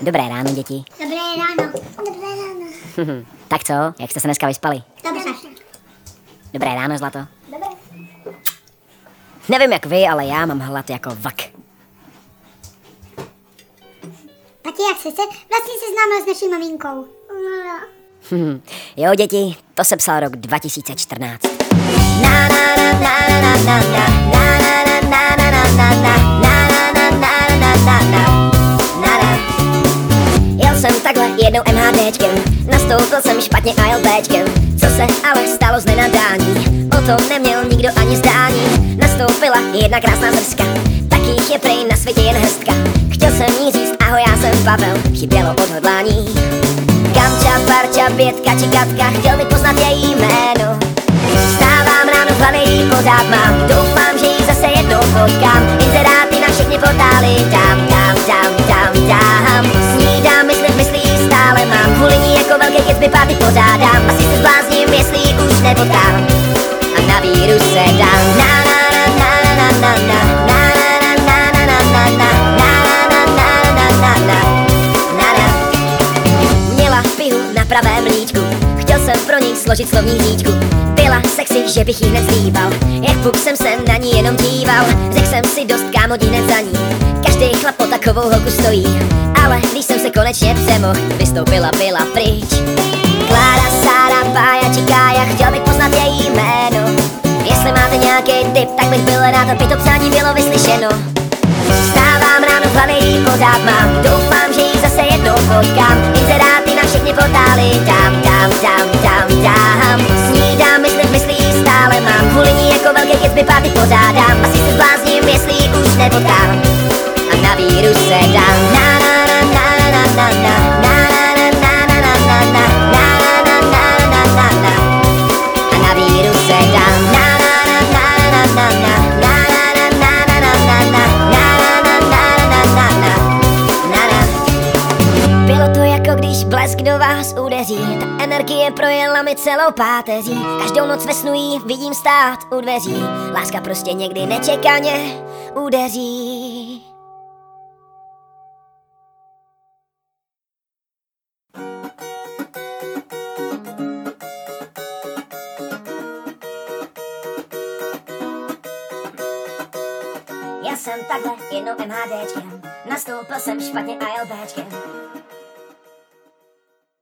Dobré ráno, děti. Dobré ráno. Dobré ráno. tak co, jak jste se dneska vyspali? Dobře. Dobré ráno, Zlato. Dobré. Nevím jak vy, ale já mám hlad jako vlk. Tati, jak jsi se vlastně seznámil s naší maminkou? Jo, děti, to se psal rok 2014. jednou MHDčkem, nastoupil jsem špatně a. Co se ale stalo z nenadání, o tom neměl nikdo ani zdání. Nastoupila jedna krásná zrska, takých je prej na světě jen hrstka. Chtěl jsem jí říct ahoj, já jsem Pavel, chybělo odhodlání. Kamča, Barča, Bětka či Katka, chtěl bych poznat její jméno. Vstávám ráno, v hlavě pořád mám, doufám, jako kecby párty pořádám. Asi se zblázním, jestli už nepotkám. A na víru se dám, na na na na na na na na složit slovní hříčku Byla sexy, že bych jí hned slíbal Jak puk jsem se na ní jenom díval Řekl jsem si dost kámo hned za ní Každý chlap o takovou holku stojí Ale když jsem se konečně přemohl Vystoupila, byla pryč Sára, Pája či Kája Chtěl bych poznat její jméno. Jestli máte nějaký tip, tak bych byl rád, aby to přání bylo vyslyšeno. Vstávám ráno, v hlavě jí pořád mám. Doufám, že ji zase jednou potkám Inzeráty na všechny portály dám, dám, dám, dám, dám Snídám, myslím, myslí stále mám. Kvůli ní jako velké kecby párty pořádám. Asi se zblázním, jestli už nepotkám A na víru se dám blesk do vás udeří. Ta energie projela mi celou páteří. Každou noc ve snu vidím stát u dveří. Láska prostě někdy nečekaně udeří. Já jsem takhle jednou MHDčkem Nastoupil jsem špatně a jel Bčkem